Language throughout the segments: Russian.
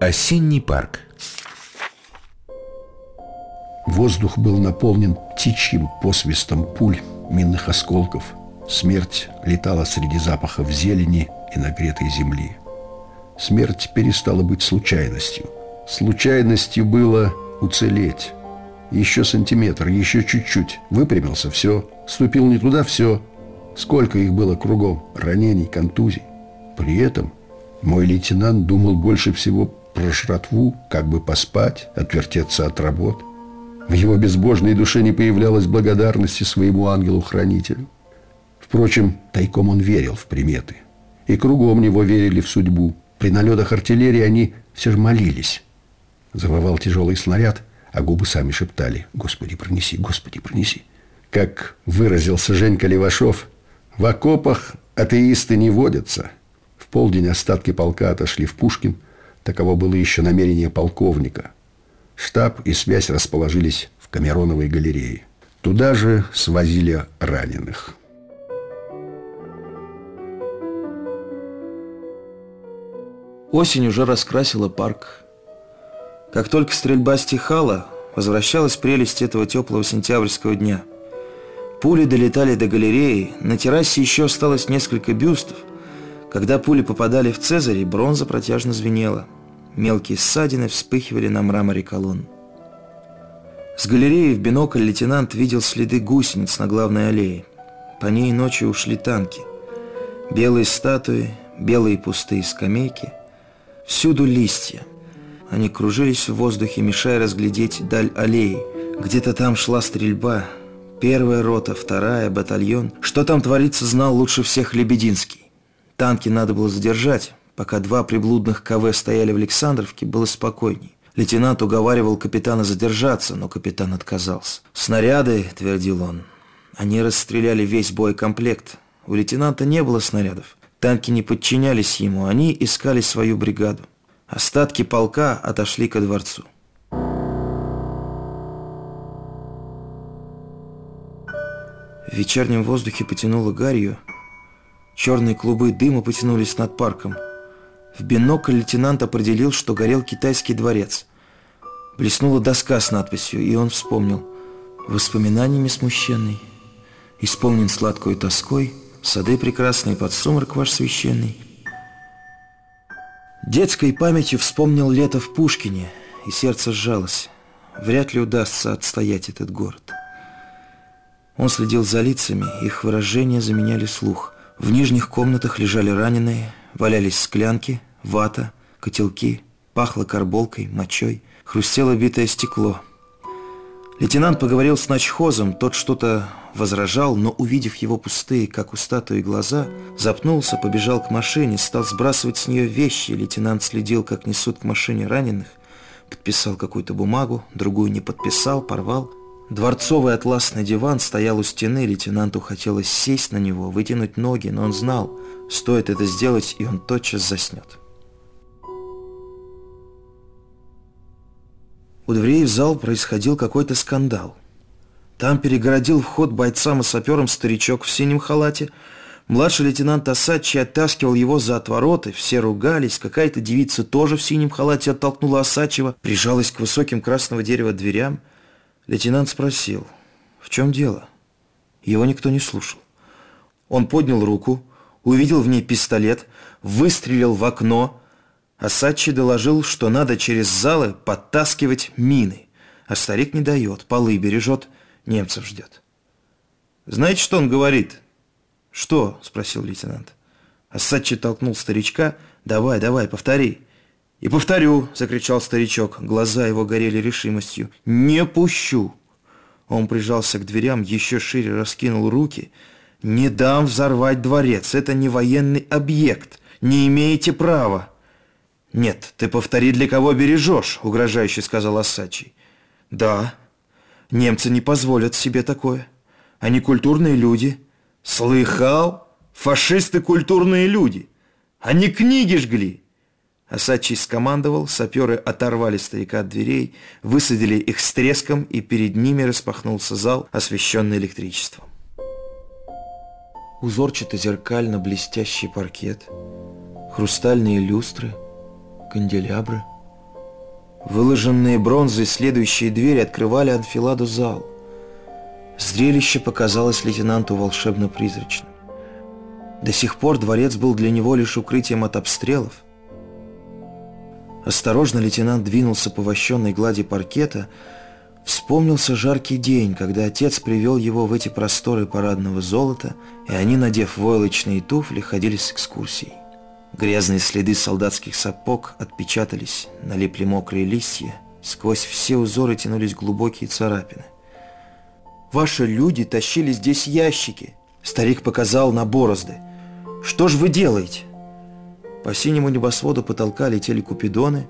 Осенний парк Воздух был наполнен птичьим посвистом пуль, минных осколков. Смерть летала среди запахов зелени и нагретой земли. Смерть перестала быть случайностью. Случайностью было уцелеть. Еще сантиметр, еще чуть-чуть. Выпрямился, все. Ступил не туда, все. Сколько их было кругом, ранений, контузий. При этом мой лейтенант думал больше всего про жратву, как бы поспать, отвертеться от работ. В его безбожной душе не появлялось благодарности своему ангелу-хранителю. Впрочем, тайком он верил в приметы. И кругом него верили в судьбу. При налетах артиллерии они все же молились. Завывал тяжелый снаряд, а губы сами шептали «Господи, пронеси, Господи, пронеси». Как выразился Женька Левашов, в окопах атеисты не водятся. В полдень остатки полка отошли в Пушкин. Таково было еще намерение полковника. Штаб и связь расположились в Камероновой галерее. Туда же свозили раненых. Осень уже раскрасила парк. Как только стрельба стихала, возвращалась прелесть этого теплого сентябрьского дня. Пули долетали до галереи, на террасе еще осталось несколько бюстов. Когда пули попадали в Цезарь, бронза протяжно звенела. Мелкие ссадины вспыхивали на мраморе колонн. С галереи в бинокль лейтенант видел следы гусениц на главной аллее. По ней ночью ушли танки. Белые статуи, белые пустые скамейки – Всюду листья. Они кружились в воздухе, мешая разглядеть даль аллеи. Где-то там шла стрельба. Первая рота, вторая, батальон. Что там творится, знал лучше всех Лебединский. Танки надо было задержать. Пока два приблудных КВ стояли в Александровке, было спокойней. Лейтенант уговаривал капитана задержаться, но капитан отказался. «Снаряды», — твердил он, — «они расстреляли весь боекомплект. У лейтенанта не было снарядов. Танки не подчинялись ему, они искали свою бригаду. Остатки полка отошли ко дворцу. В вечернем воздухе потянуло гарью. Черные клубы дыма потянулись над парком. В бинокль лейтенант определил, что горел китайский дворец. Блеснула доска с надписью, и он вспомнил. Воспоминаниями смущенный, исполнен сладкой тоской – Сады прекрасные, под сумрак ваш священный. Детской памятью вспомнил лето в Пушкине, и сердце сжалось. Вряд ли удастся отстоять этот город. Он следил за лицами, их выражения заменяли слух. В нижних комнатах лежали раненые, валялись склянки, вата, котелки, пахло карболкой, мочой, хрустело битое стекло. Лейтенант поговорил с начхозом, тот что-то возражал, но, увидев его пустые, как у статуи, глаза, запнулся, побежал к машине, стал сбрасывать с нее вещи. Лейтенант следил, как несут к машине раненых, подписал какую-то бумагу, другую не подписал, порвал. Дворцовый атласный диван стоял у стены, лейтенанту хотелось сесть на него, вытянуть ноги, но он знал, стоит это сделать, и он тотчас заснет. У дверей в зал происходил какой-то скандал. Там перегородил вход бойцам и саперам старичок в синем халате. Младший лейтенант Осадчий оттаскивал его за отвороты, все ругались. Какая-то девица тоже в синем халате оттолкнула Осадчего, прижалась к высоким красного дерева дверям. Лейтенант спросил, в чем дело? Его никто не слушал. Он поднял руку, увидел в ней пистолет, выстрелил в окно. Осадчий доложил, что надо через залы подтаскивать мины. А старик не дает, полы бережет – немцев ждет. Знаете, что он говорит? Что? Спросил лейтенант. Ассадчи толкнул старичка. Давай, давай, повтори. И повторю, закричал старичок. Глаза его горели решимостью. Не пущу. Он прижался к дверям, еще шире раскинул руки. «Не дам взорвать дворец, это не военный объект, не имеете права». «Нет, ты повтори, для кого бережешь», — угрожающе сказал Осадчий. «Да, Немцы не позволят себе такое. Они культурные люди. Слыхал? Фашисты культурные люди. Они книги жгли. Осадчий скомандовал, саперы оторвали старика от дверей, высадили их с треском, и перед ними распахнулся зал, освещенный электричеством. Узорчато-зеркально блестящий паркет, хрустальные люстры, канделябры, Выложенные бронзой следующие двери открывали анфиладу зал. Зрелище показалось лейтенанту волшебно-призрачным. До сих пор дворец был для него лишь укрытием от обстрелов. Осторожно лейтенант двинулся по вощенной глади паркета. Вспомнился жаркий день, когда отец привел его в эти просторы парадного золота, и они, надев войлочные туфли, ходили с экскурсией. Грязные следы солдатских сапог отпечатались, налипли мокрые листья, сквозь все узоры тянулись глубокие царапины. «Ваши люди тащили здесь ящики», — старик показал на борозды. «Что ж вы делаете?» По синему небосводу потолка летели купидоны,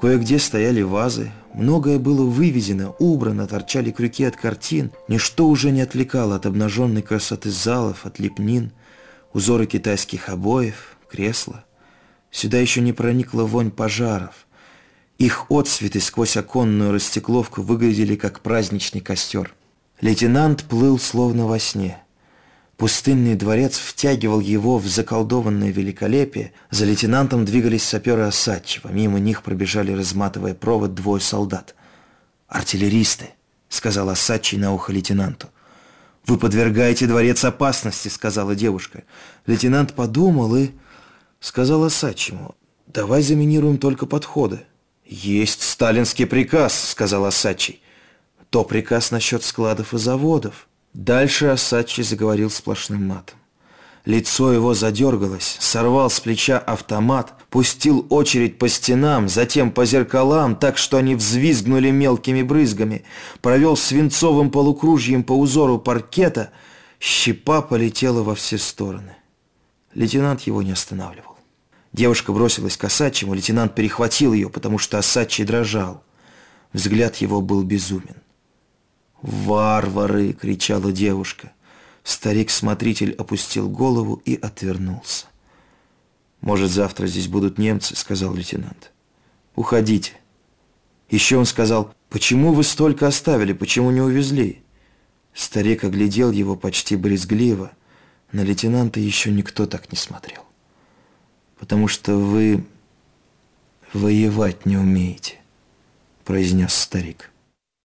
кое-где стояли вазы, многое было вывезено, убрано, торчали крюки от картин, ничто уже не отвлекало от обнаженной красоты залов, от лепнин, узоры китайских обоев, кресла. Сюда еще не проникла вонь пожаров. Их отсветы сквозь оконную растекловку выглядели как праздничный костер. Лейтенант плыл словно во сне. Пустынный дворец втягивал его в заколдованное великолепие. За лейтенантом двигались саперы Осадчева. Мимо них пробежали, разматывая провод, двое солдат. «Артиллеристы», — сказал Осадчий на ухо лейтенанту. «Вы подвергаете дворец опасности», — сказала девушка. Лейтенант подумал и сказал Осадчему, «Давай заминируем только подходы». «Есть сталинский приказ», — сказал Осадчий. «То приказ насчет складов и заводов». Дальше Осадчий заговорил сплошным матом. Лицо его задергалось, сорвал с плеча автомат, пустил очередь по стенам, затем по зеркалам, так что они взвизгнули мелкими брызгами, провел свинцовым полукружьем по узору паркета, щепа полетела во все стороны. Лейтенант его не останавливал. Девушка бросилась к Осадчему, лейтенант перехватил ее, потому что Осадчий дрожал. Взгляд его был безумен. «Варвары!» — кричала девушка. Старик-смотритель опустил голову и отвернулся. «Может, завтра здесь будут немцы?» — сказал лейтенант. «Уходите». Еще он сказал, «Почему вы столько оставили? Почему не увезли?» Старик оглядел его почти брезгливо. На лейтенанта еще никто так не смотрел потому что вы воевать не умеете», — произнес старик.